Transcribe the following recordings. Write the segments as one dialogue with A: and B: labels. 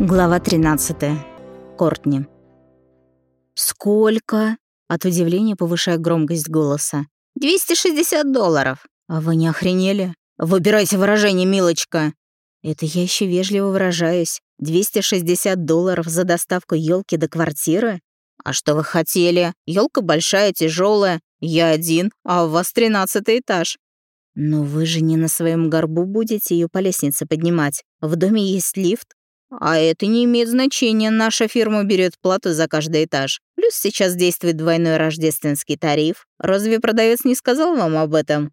A: Глава 13. Кортни. «Сколько?» — от удивления повышая громкость голоса. «260 долларов!» «А вы не охренели?» «Выбирайте выражение, милочка!» «Это я еще вежливо выражаюсь. 260 долларов за доставку елки до квартиры? А что вы хотели? Елка большая, тяжелая. Я один, а у вас тринадцатый этаж. Но вы же не на своем горбу будете ее по лестнице поднимать. В доме есть лифт. А это не имеет значения, наша фирма берет плату за каждый этаж. Плюс сейчас действует двойной рождественский тариф. Разве продавец не сказал вам об этом?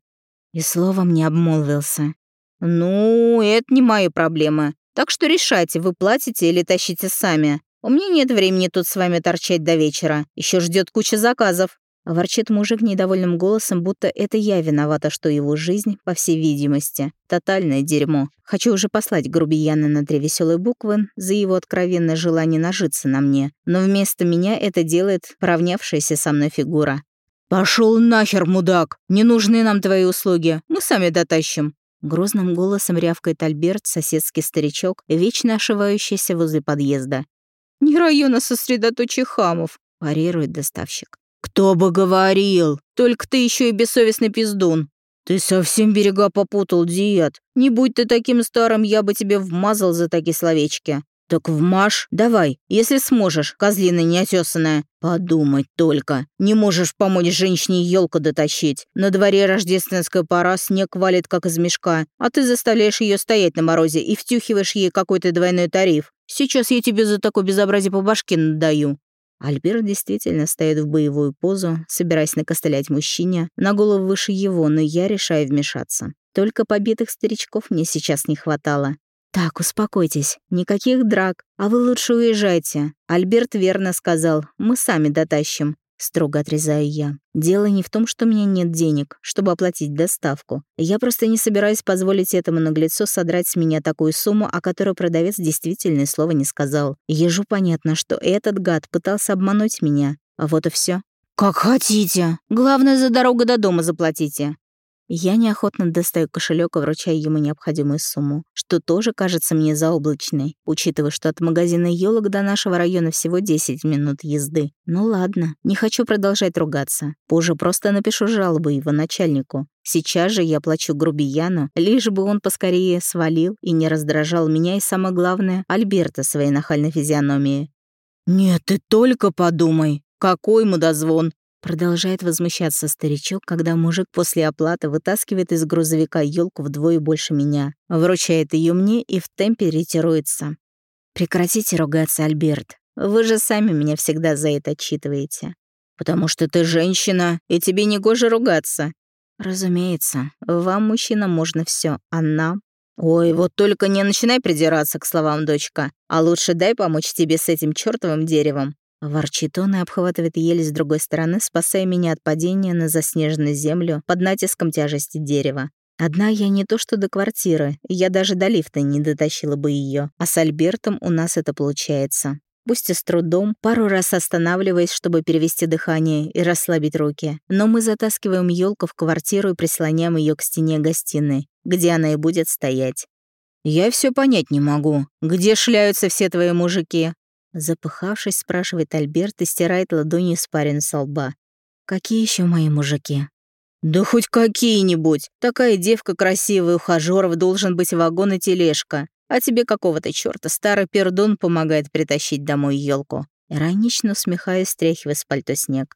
A: И словом не обмолвился. Ну, это не мои проблемы. Так что решайте, вы платите или тащите сами. У меня нет времени тут с вами торчать до вечера. Еще ждет куча заказов. Ворчит мужик недовольным голосом, будто это я виновата, что его жизнь, по всей видимости, тотальное дерьмо. Хочу уже послать грубияна на три веселые буквы за его откровенное желание нажиться на мне, но вместо меня это делает поравнявшаяся со мной фигура. Пошел нахер, мудак! Не нужны нам твои услуги, мы сами дотащим. Грозным голосом рявкает Альберт, соседский старичок, вечно ошивающийся возле подъезда. «Не района сосредоточия хамов», — парирует доставщик. «Кто бы говорил! Только ты еще и бессовестный пиздун!» «Ты совсем берега попутал, Диет. Не будь ты таким старым, я бы тебе вмазал за такие словечки. Так вмажь, давай, если сможешь, козлина неотесанная. Подумать только. Не можешь помочь женщине елку дотащить. На дворе рождественская пора, снег валит как из мешка, а ты заставляешь ее стоять на морозе и втюхиваешь ей какой-то двойной тариф. Сейчас я тебе за такое безобразие по башке надаю. Альберт действительно стоит в боевую позу, собираясь накостылять мужчине, на голову выше его, но я решаю вмешаться. Только побитых старичков мне сейчас не хватало. «Так, успокойтесь, никаких драк, а вы лучше уезжайте. Альберт верно сказал, мы сами дотащим строго отрезаю я. Дело не в том, что у меня нет денег, чтобы оплатить доставку. Я просто не собираюсь позволить этому наглецу содрать с меня такую сумму, о которой продавец действительно слова не сказал. Ежу понятно, что этот гад пытался обмануть меня. А вот и все. «Как хотите. Главное, за дорогу до дома заплатите». Я неохотно достаю кошелек и вручаю ему необходимую сумму, что тоже кажется мне заоблачной, учитывая, что от магазина елок до нашего района всего 10 минут езды. Ну ладно, не хочу продолжать ругаться. Позже просто напишу жалобу его начальнику. Сейчас же я плачу грубияну, лишь бы он поскорее свалил и не раздражал меня и, самое главное, Альберта своей нахальной физиономией. «Нет, ты только подумай, какой мудозвон! Продолжает возмущаться старичок, когда мужик после оплаты вытаскивает из грузовика елку вдвое больше меня, вручает ее мне и в темпе ретируется. «Прекратите ругаться, Альберт. Вы же сами меня всегда за это отчитываете. Потому что ты женщина, и тебе не гоже ругаться». «Разумеется, вам, мужчина, можно все, а нам «Ой, вот только не начинай придираться к словам, дочка, а лучше дай помочь тебе с этим чёртовым деревом. Ворчит он и обхватывает ель с другой стороны, спасая меня от падения на заснеженную землю под натиском тяжести дерева. Одна я не то что до квартиры, я даже до лифта не дотащила бы ее, а с Альбертом у нас это получается. Пусть и с трудом, пару раз останавливаясь, чтобы перевести дыхание и расслабить руки, но мы затаскиваем елку в квартиру и прислоняем ее к стене гостиной, где она и будет стоять. «Я все понять не могу. Где шляются все твои мужики? Запыхавшись, спрашивает Альберт и стирает ладонью испарин со лба. «Какие еще мои мужики?» «Да хоть какие-нибудь. Такая девка красивая, ухажёров должен быть вагон и тележка. А тебе какого-то чёрта старый пердун помогает притащить домой елку. Иронично усмехаясь, стряхивая с пальто снег.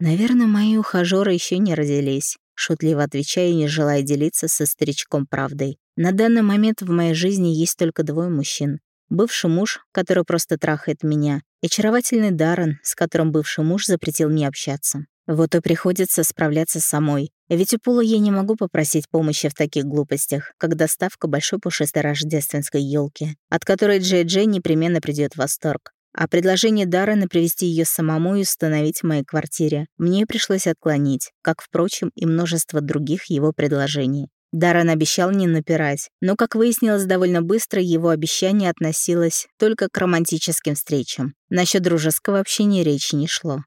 A: «Наверное, мои ухажёры еще не родились», — шутливо отвечаю, не желая делиться со старичком правдой. «На данный момент в моей жизни есть только двое мужчин бывший муж, который просто трахает меня, и очаровательный Даррен, с которым бывший муж запретил мне общаться. Вот и приходится справляться самой. Ведь у Пула я не могу попросить помощи в таких глупостях, как доставка большой пушистой рождественской елки, от которой Джей Джей непременно придет в восторг. А предложение Даррена привести ее самому и установить в моей квартире мне пришлось отклонить, как, впрочем, и множество других его предложений. Даррен обещал не напирать, но, как выяснилось довольно быстро, его обещание относилось только к романтическим встречам. Насчет дружеского общения речи не шло.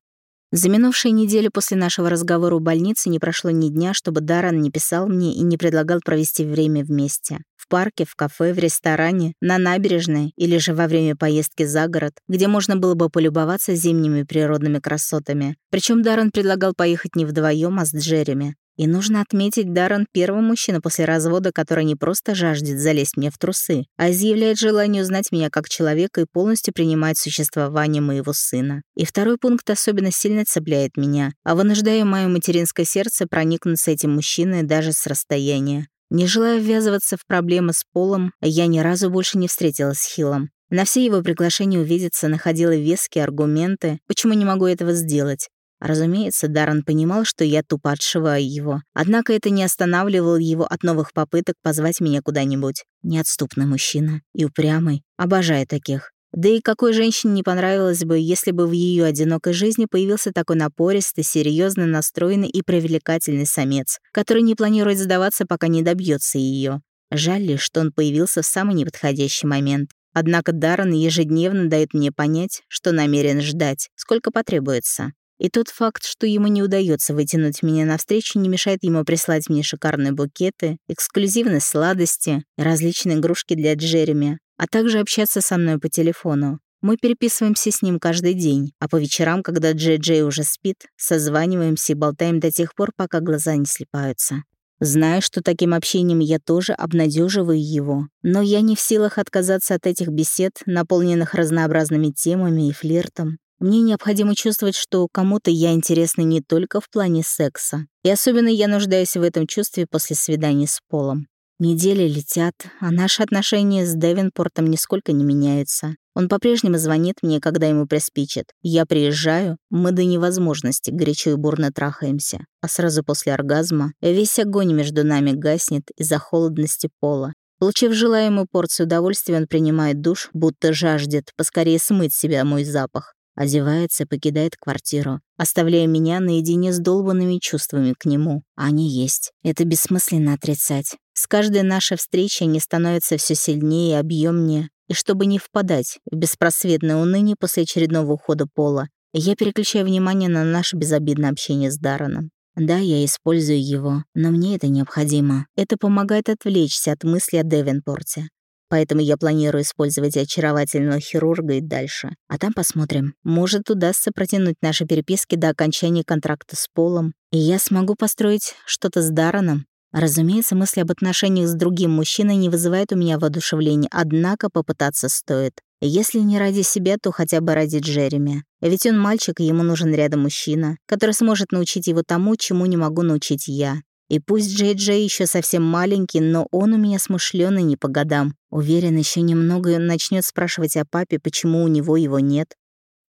A: За минувшие недели после нашего разговора у больницы не прошло ни дня, чтобы Даррен не писал мне и не предлагал провести время вместе. В парке, в кафе, в ресторане, на набережной или же во время поездки за город, где можно было бы полюбоваться зимними природными красотами. Причем Даррен предлагал поехать не вдвоем, а с Джереми. И нужно отметить, Даррен — первый мужчина после развода, который не просто жаждет залезть мне в трусы, а изъявляет желание узнать меня как человека и полностью принимает существование моего сына. И второй пункт особенно сильно цепляет меня, а вынуждая мое материнское сердце проникнуться этим мужчиной даже с расстояния. Не желая ввязываться в проблемы с Полом, я ни разу больше не встретилась с Хиллом. На все его приглашения увидеться находила веские аргументы, почему не могу этого сделать. Разумеется, Даррен понимал, что я тупо отшиваю его, однако это не останавливало его от новых попыток позвать меня куда-нибудь. Неотступный мужчина и упрямый. Обожаю таких. Да и какой женщине не понравилось бы, если бы в ее одинокой жизни появился такой напористый, серьезно настроенный и привлекательный самец, который не планирует сдаваться, пока не добьется ее. Жаль лишь, что он появился в самый неподходящий момент. Однако Даррен ежедневно дает мне понять, что намерен ждать, сколько потребуется. И тот факт, что ему не удается вытянуть меня навстречу, не мешает ему прислать мне шикарные букеты, эксклюзивные сладости различные игрушки для Джереми, а также общаться со мной по телефону. Мы переписываемся с ним каждый день, а по вечерам, когда Джей Джей уже спит, созваниваемся и болтаем до тех пор, пока глаза не слепаются. Знаю, что таким общением я тоже обнадеживаю его, но я не в силах отказаться от этих бесед, наполненных разнообразными темами и флиртом. Мне необходимо чувствовать, что кому-то я интересна не только в плане секса. И особенно я нуждаюсь в этом чувстве после свиданий с Полом. Недели летят, а наши отношения с Девинпортом нисколько не меняются. Он по-прежнему звонит мне, когда ему приспичит. Я приезжаю, мы до невозможности горячо и бурно трахаемся. А сразу после оргазма весь огонь между нами гаснет из-за холодности пола. Получив желаемую порцию удовольствия, он принимает душ, будто жаждет поскорее смыть себя мой запах. Одевается покидает квартиру, оставляя меня наедине с долбанными чувствами к нему. Они есть. Это бессмысленно отрицать. С каждой нашей встречей они становятся все сильнее и объемнее. И чтобы не впадать в беспросветное уныние после очередного ухода Пола, я переключаю внимание на наше безобидное общение с Дарреном. Да, я использую его, но мне это необходимо. Это помогает отвлечься от мысли о Девенпорте. Поэтому я планирую использовать очаровательного хирурга и дальше. А там посмотрим. Может, удастся протянуть наши переписки до окончания контракта с Полом, и я смогу построить что-то с Дараном. Разумеется, мысли об отношениях с другим мужчиной не вызывают у меня воодушевления, однако попытаться стоит. Если не ради себя, то хотя бы ради Джереми. Ведь он мальчик, и ему нужен рядом мужчина, который сможет научить его тому, чему не могу научить я. И пусть Джей Джей еще совсем маленький, но он у меня смышленый не по годам. Уверен, еще немного он начнет спрашивать о папе, почему у него его нет.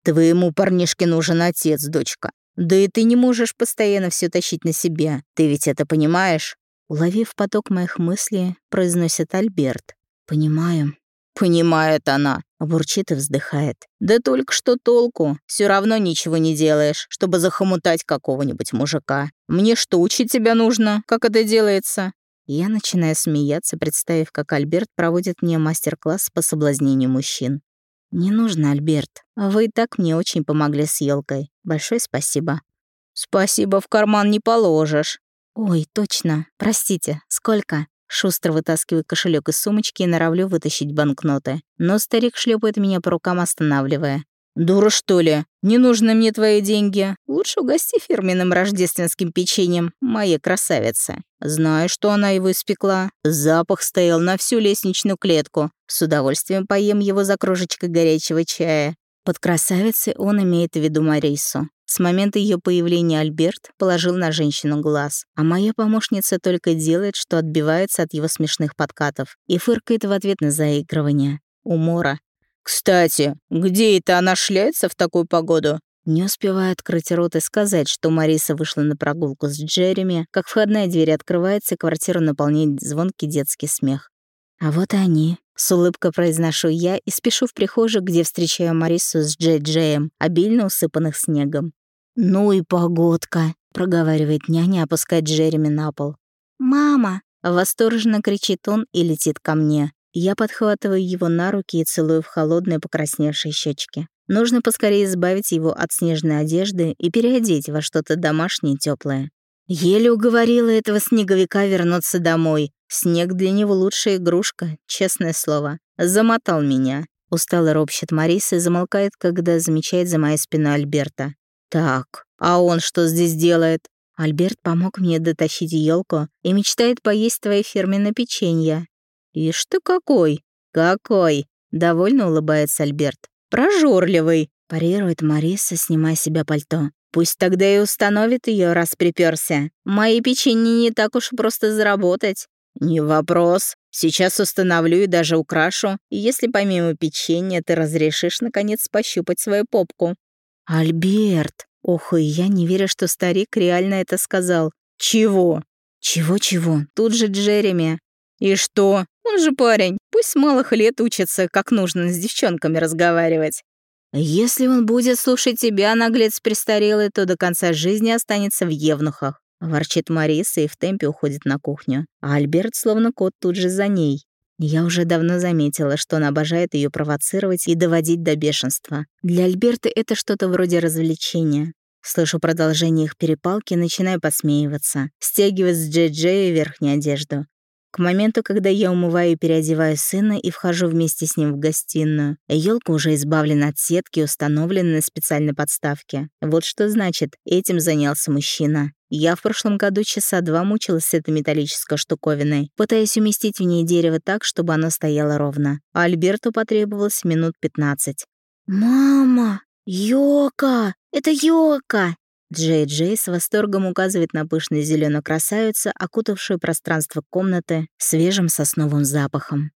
A: Твоему парнишке нужен отец, дочка. Да и ты не можешь постоянно все тащить на себя. Ты ведь это понимаешь? Уловив поток моих мыслей, произносит Альберт. Понимаю. Понимает она, бурчит и вздыхает. Да только что толку, все равно ничего не делаешь, чтобы захомутать какого-нибудь мужика. Мне что, учить тебя нужно, как это делается? Я начинаю смеяться, представив, как Альберт проводит мне мастер-класс по соблазнению мужчин. «Не нужно, Альберт. Вы и так мне очень помогли с елкой. Большое спасибо». «Спасибо в карман не положишь». «Ой, точно. Простите. Сколько?» Шустро вытаскиваю кошелек из сумочки и норовлю вытащить банкноты. Но старик шлепает меня по рукам, останавливая. «Дура, что ли? Не нужны мне твои деньги. Лучше угости фирменным рождественским печеньем, моя красавица. Знаю, что она его испекла. Запах стоял на всю лестничную клетку. С удовольствием поем его за кружечкой горячего чая». Под красавицей он имеет в виду Марису. С момента ее появления Альберт положил на женщину глаз, а моя помощница только делает, что отбивается от его смешных подкатов и фыркает в ответ на заигрывание. Умора. «Кстати, где это она шляется в такую погоду?» Не успевая открыть рот и сказать, что Мариса вышла на прогулку с Джереми, как входная дверь открывается, и квартиру наполняет звонкий детский смех. А вот и они. С улыбкой произношу я и спешу в прихожую, где встречаю Марису с Джей Джеем, обильно усыпанных снегом. «Ну и погодка», — проговаривает няня, опускает Джереми на пол. «Мама!» — восторженно кричит он и летит ко мне. Я подхватываю его на руки и целую в холодные покрасневшие щечки. Нужно поскорее избавить его от снежной одежды и переодеть во что-то домашнее теплое. Еле уговорила этого снеговика вернуться домой. Снег для него лучшая игрушка, честное слово. Замотал меня. Устало ропщет Мариса и замолкает, когда замечает за моей спиной Альберта. «Так, а он что здесь делает?» Альберт помог мне дотащить елку и мечтает поесть твои фирменное печенье. «Ишь ты какой! Какой!» — довольно улыбается Альберт. «Прожорливый!» — парирует Мариса, снимая себя пальто. «Пусть тогда и установит ее, раз приперся. Мои печенье не так уж просто заработать». «Не вопрос. Сейчас установлю и даже украшу, если помимо печенья ты разрешишь, наконец, пощупать свою попку». «Альберт!» Ох, и я не верю, что старик реально это сказал. «Чего?» «Чего-чего? Тут же Джереми». «И что? Он же парень. Пусть с малых лет учится, как нужно с девчонками разговаривать». «Если он будет слушать тебя, наглец престарелый, то до конца жизни останется в евнухах», — ворчит Мариса и в темпе уходит на кухню. А Альберт, словно кот, тут же за ней. Я уже давно заметила, что он обожает ее провоцировать и доводить до бешенства. Для Альберта это что-то вроде развлечения. Слышу продолжение их перепалки, начинаю посмеиваться, стягивать с Джей-Джея верхнюю одежду. К моменту, когда я умываю и переодеваю сына и вхожу вместе с ним в гостиную, елка уже избавлена от сетки, установлена на специальной подставке. Вот что значит, этим занялся мужчина. Я в прошлом году часа два мучилась с этой металлической штуковиной, пытаясь уместить в ней дерево так, чтобы оно стояло ровно. А Альберту потребовалось минут 15. «Мама! Йока! Это Йока!» Джей Джей с восторгом указывает на пышную зеленую красавицу, окутавшую пространство комнаты свежим сосновым запахом.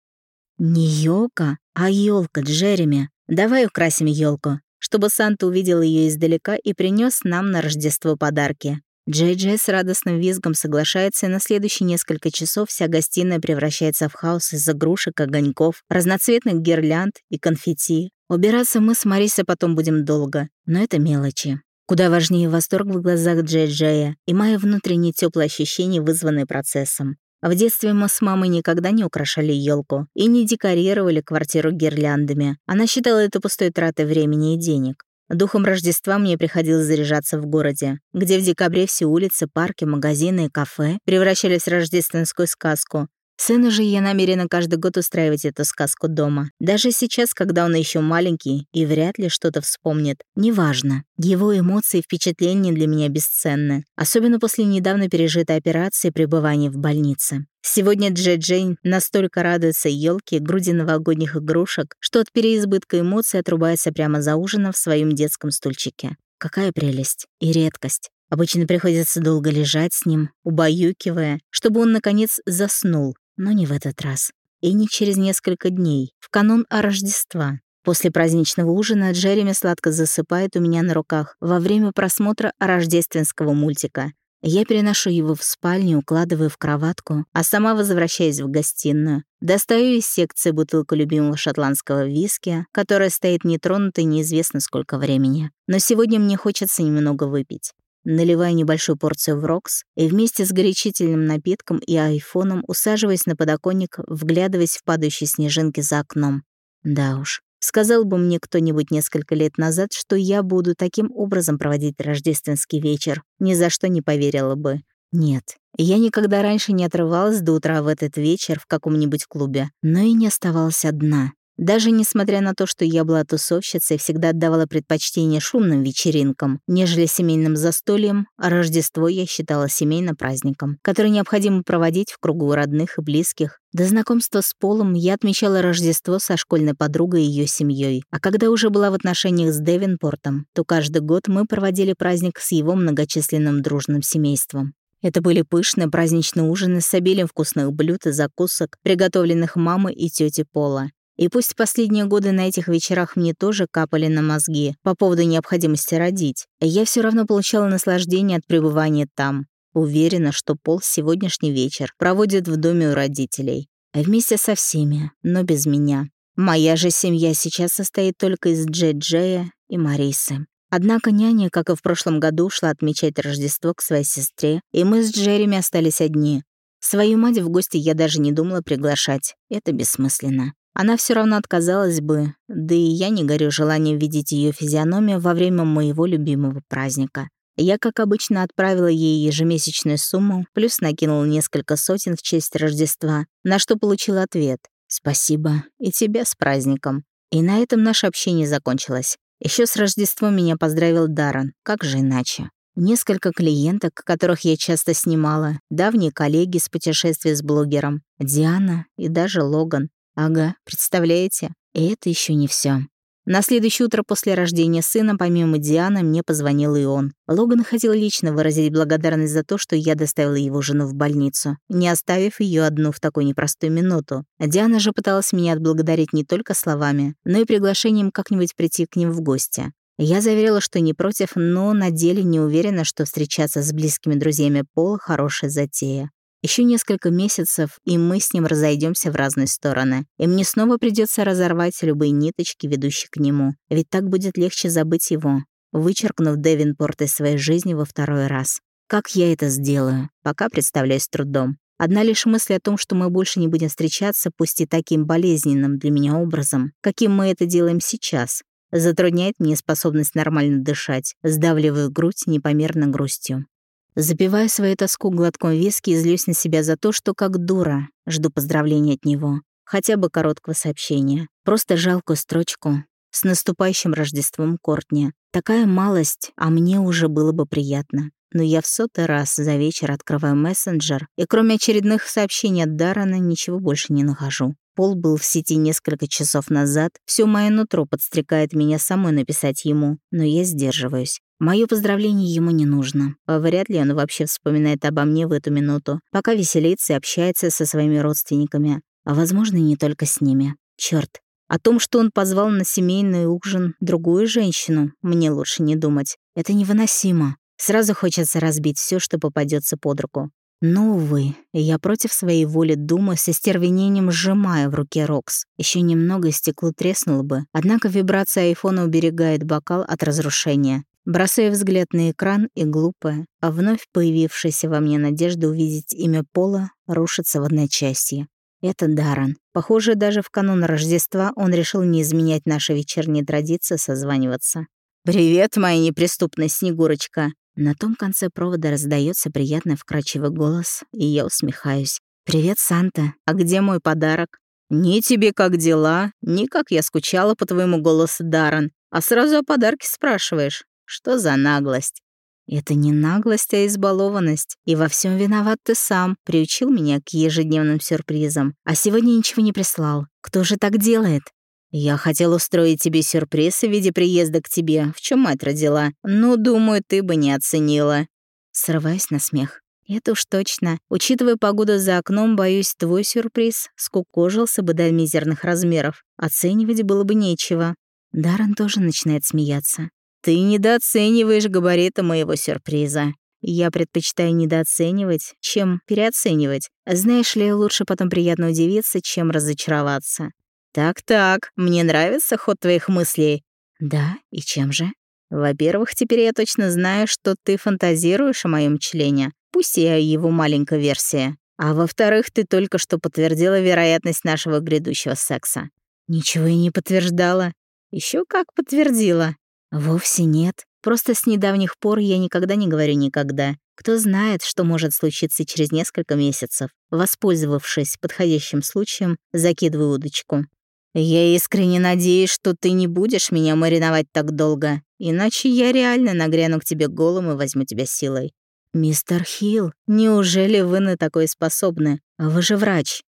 A: «Не елка, а елка, Джереми. Давай украсим елку, чтобы Санта увидел ее издалека и принес нам на Рождество подарки». Джей Джей с радостным визгом соглашается, и на следующие несколько часов вся гостиная превращается в хаос из игрушек, огоньков, разноцветных гирлянд и конфетти. Убираться мы с Марисой потом будем долго, но это мелочи. Куда важнее восторг в глазах Джей-Джея и мое внутреннее теплое ощущение, вызванное процессом. В детстве мы с мамой никогда не украшали елку и не декорировали квартиру гирляндами. Она считала это пустой тратой времени и денег. Духом Рождества мне приходилось заряжаться в городе, где в декабре все улицы, парки, магазины и кафе превращались в рождественскую сказку, Сыну же я намерена каждый год устраивать эту сказку дома. Даже сейчас, когда он еще маленький и вряд ли что-то вспомнит. Неважно. Его эмоции и впечатления для меня бесценны. Особенно после недавно пережитой операции и пребывания в больнице. Сегодня Джей Джейн настолько радуется елке, груди новогодних игрушек, что от переизбытка эмоций отрубается прямо за ужином в своем детском стульчике. Какая прелесть и редкость. Обычно приходится долго лежать с ним, убаюкивая, чтобы он, наконец, заснул, но не в этот раз. И не через несколько дней, в канун Рождества. После праздничного ужина Джереми сладко засыпает у меня на руках во время просмотра рождественского мультика. Я переношу его в спальню, укладываю в кроватку, а сама возвращаюсь в гостиную. Достаю из секции бутылку любимого шотландского виски, которая стоит нетронутой неизвестно сколько времени. Но сегодня мне хочется немного выпить. Наливаю небольшую порцию в Рокс и вместе с горячительным напитком и айфоном усаживаясь на подоконник, вглядываясь в падающие снежинки за окном. Да уж, сказал бы мне кто-нибудь несколько лет назад, что я буду таким образом проводить рождественский вечер, ни за что не поверила бы. Нет, я никогда раньше не отрывалась до утра в этот вечер в каком-нибудь клубе, но и не оставалась одна. Даже несмотря на то, что я была тусовщицей, всегда отдавала предпочтение шумным вечеринкам, нежели семейным застольям, а Рождество я считала семейным праздником, который необходимо проводить в кругу родных и близких. До знакомства с Полом я отмечала Рождество со школьной подругой и ее семьей, а когда уже была в отношениях с Девинпортом, то каждый год мы проводили праздник с его многочисленным дружным семейством. Это были пышные праздничные ужины с обилием вкусных блюд и закусок, приготовленных мамой и тетей Пола. И пусть последние годы на этих вечерах мне тоже капали на мозги по поводу необходимости родить, я все равно получала наслаждение от пребывания там. Уверена, что Пол сегодняшний вечер проводит в доме у родителей. Вместе со всеми, но без меня. Моя же семья сейчас состоит только из Джей-Джея и Марисы. Однако няня, как и в прошлом году, ушла отмечать Рождество к своей сестре, и мы с Джереми остались одни. Свою мать в гости я даже не думала приглашать. Это бессмысленно. Она все равно отказалась бы, да и я не горю желанием видеть ее физиономию во время моего любимого праздника. Я, как обычно, отправила ей ежемесячную сумму, плюс накинула несколько сотен в честь Рождества, на что получила ответ «Спасибо, и тебя с праздником». И на этом наше общение закончилось. Еще с Рождеством меня поздравил Даррен, как же иначе. Несколько клиенток, которых я часто снимала, давние коллеги с путешествия с блогером, Диана и даже Логан. Ага, представляете? Это еще не все. На следующее утро после рождения сына, помимо Дианы, мне позвонил и он. Логан хотел лично выразить благодарность за то, что я доставила его жену в больницу, не оставив ее одну в такую непростую минуту. Диана же пыталась меня отблагодарить не только словами, но и приглашением как-нибудь прийти к ним в гости. Я заверила, что не против, но на деле не уверена, что встречаться с близкими друзьями Пола — хорошая затея. Еще несколько месяцев, и мы с ним разойдемся в разные стороны. И мне снова придется разорвать любые ниточки, ведущие к нему. Ведь так будет легче забыть его, вычеркнув Девинпорт из своей жизни во второй раз. Как я это сделаю? Пока представляюсь трудом. Одна лишь мысль о том, что мы больше не будем встречаться, пусть и таким болезненным для меня образом, каким мы это делаем сейчас, затрудняет мне способность нормально дышать, сдавливая грудь непомерно грустью. Запиваю свою тоску глотком виски и злюсь на себя за то, что как дура жду поздравления от него. Хотя бы короткого сообщения. Просто жалкую строчку. С наступающим Рождеством Кортни. Такая малость, а мне уже было бы приятно. Но я в сотый раз за вечер открываю мессенджер, и кроме очередных сообщений от Дарана ничего больше не нахожу. Пол был в сети несколько часов назад, все мое нутро подстрекает меня самой написать ему, но я сдерживаюсь. Мое поздравление ему не нужно. Вряд ли он вообще вспоминает обо мне в эту минуту, пока веселится и общается со своими родственниками. А возможно, и не только с ними. Черт. О том, что он позвал на семейный ужин другую женщину, мне лучше не думать. Это невыносимо. Сразу хочется разбить все, что попадется под руку. Но, увы, я против своей воли думаю, со стервенением сжимая в руке Рокс. Еще немного стекло треснуло бы, однако вибрация айфона уберегает бокал от разрушения. Бросаю взгляд на экран и глупая, а вновь появившаяся во мне надежда увидеть имя Пола рушится в одночасье. Это Даран. Похоже, даже в канун Рождества он решил не изменять наши вечерние традиции созваниваться. «Привет, моя неприступная Снегурочка!» На том конце провода раздается приятный вкрадчивый голос, и я усмехаюсь. «Привет, Санта. А где мой подарок?» «Ни тебе как дела, ни как я скучала по твоему голосу, Даррен. А сразу о подарке спрашиваешь. Что за наглость?» «Это не наглость, а избалованность. И во всем виноват ты сам. Приучил меня к ежедневным сюрпризам. А сегодня ничего не прислал. Кто же так делает?» «Я хотел устроить тебе сюрприз в виде приезда к тебе, в чем мать родила, но, думаю, ты бы не оценила». Срываясь на смех. «Это уж точно. Учитывая погоду за окном, боюсь, твой сюрприз скукожился бы до мизерных размеров. Оценивать было бы нечего». Даррен тоже начинает смеяться. «Ты недооцениваешь габариты моего сюрприза. Я предпочитаю недооценивать, чем переоценивать. Знаешь ли, лучше потом приятно удивиться, чем разочароваться. «Так-так, мне нравится ход твоих мыслей». «Да, и чем же?» «Во-первых, теперь я точно знаю, что ты фантазируешь о моем члене, пусть и его маленькой версии. А во-вторых, ты только что подтвердила вероятность нашего грядущего секса». «Ничего и не подтверждала». Еще как подтвердила». «Вовсе нет. Просто с недавних пор я никогда не говорю никогда. Кто знает, что может случиться через несколько месяцев. Воспользовавшись подходящим случаем, закидываю удочку. «Я искренне надеюсь, что ты не будешь меня мариновать так долго, иначе я реально нагряну к тебе голым и возьму тебя силой». «Мистер Хилл, неужели вы на такое способны? Вы же врач».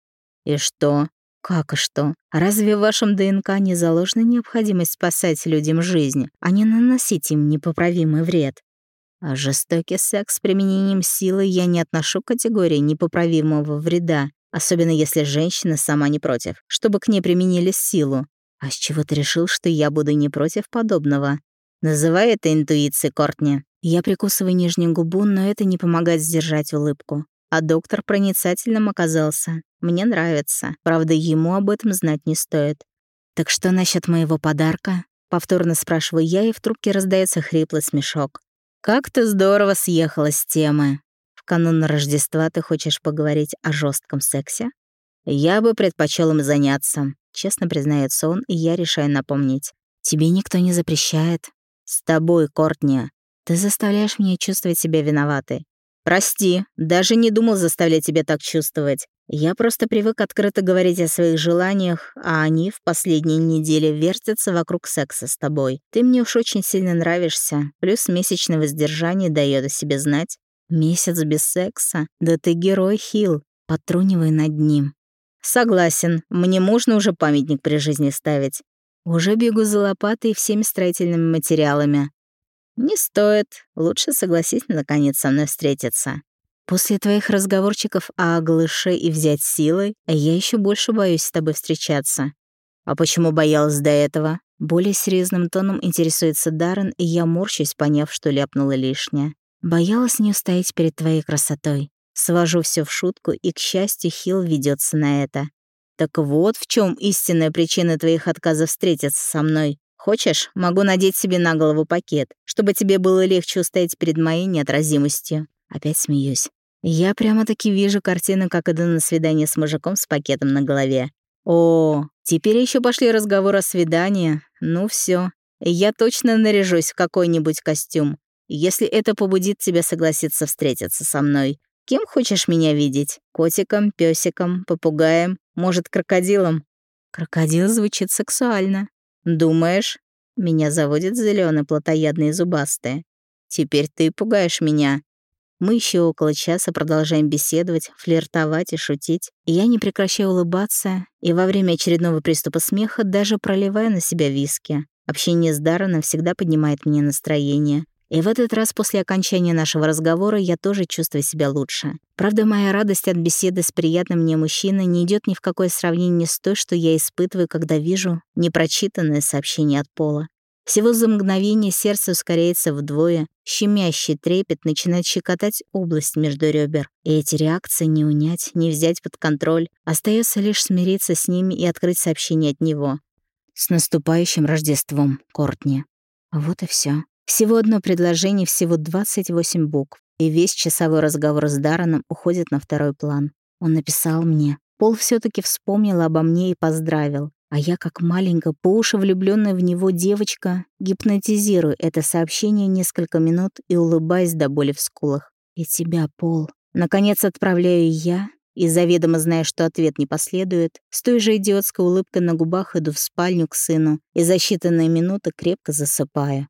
A: «И что?» «Как и что? Разве в вашем ДНК не заложена необходимость спасать людям жизнь, а не наносить им непоправимый вред?» А жестокий секс с применением силы я не отношу к категории непоправимого вреда. Особенно если женщина сама не против, чтобы к ней применили силу. А с чего ты решил, что я буду не против подобного? Называй это интуицией, Кортни. Я прикусываю нижнюю губу, но это не помогает сдержать улыбку. А доктор проницательным оказался. Мне нравится. Правда, ему об этом знать не стоит. «Так что насчет моего подарка?» Повторно спрашиваю я, и в трубке раздается хриплый смешок. «Как ты здорово съехала с темы канун Рождества ты хочешь поговорить о жестком сексе? Я бы предпочел им заняться. честно признается он, и я решаю напомнить. «Тебе никто не запрещает. С тобой, Кортни. Ты заставляешь меня чувствовать себя виноватой. Прости, даже не думал заставлять тебя так чувствовать. Я просто привык открыто говорить о своих желаниях, а они в последние недели вертятся вокруг секса с тобой. Ты мне уж очень сильно нравишься, плюс месячное воздержание дает о себе знать. Месяц без секса? Да ты герой, Хил. Потрунивай над ним. Согласен, мне можно уже памятник при жизни ставить. Уже бегу за лопатой и всеми строительными материалами. Не стоит. Лучше согласись наконец со мной встретиться. После твоих разговорчиков о глыше и взять силой, я еще больше боюсь с тобой встречаться. А почему боялась до этого? Более серьезным тоном интересуется Даррен, и я морщусь, поняв, что ляпнула лишнее. Боялась не устоять перед твоей красотой. Свожу все в шутку, и, к счастью, Хилл ведется на это. Так вот в чем истинная причина твоих отказов встретиться со мной. Хочешь, могу надеть себе на голову пакет, чтобы тебе было легче устоять перед моей неотразимостью. Опять смеюсь. Я прямо-таки вижу картину, как иду на свидание с мужиком с пакетом на голове. О, теперь еще пошли разговоры о свидании. Ну все, я точно наряжусь в какой-нибудь костюм, если это побудит тебя согласиться встретиться со мной. Кем хочешь меня видеть? Котиком, песиком, попугаем, может, крокодилом? Крокодил звучит сексуально. Думаешь? Меня заводят зеленые плотоядные зубастые. Теперь ты пугаешь меня. Мы еще около часа продолжаем беседовать, флиртовать и шутить. И я не прекращаю улыбаться, и во время очередного приступа смеха даже проливаю на себя виски. Общение с Дарреном всегда поднимает мне настроение. И в этот раз после окончания нашего разговора я тоже чувствую себя лучше. Правда, моя радость от беседы с приятным мне мужчиной не идет ни в какое сравнение с той, что я испытываю, когда вижу непрочитанное сообщение от Пола. Всего за мгновение сердце ускоряется вдвое, щемящий трепет начинает щекотать область между ребер. И эти реакции не унять, не взять под контроль. Остается лишь смириться с ними и открыть сообщение от него. С наступающим Рождеством, Кортни. Вот и все. Всего одно предложение, всего 28 букв. И весь часовой разговор с Дараном уходит на второй план. Он написал мне. Пол все таки вспомнил обо мне и поздравил. А я, как маленькая, по уши влюбленная в него девочка, гипнотизирую это сообщение несколько минут и улыбаюсь до боли в скулах. «И тебя, Пол». Наконец отправляю я, и заведомо зная, что ответ не последует, с той же идиотской улыбкой на губах иду в спальню к сыну и за считанные минуты крепко засыпаю.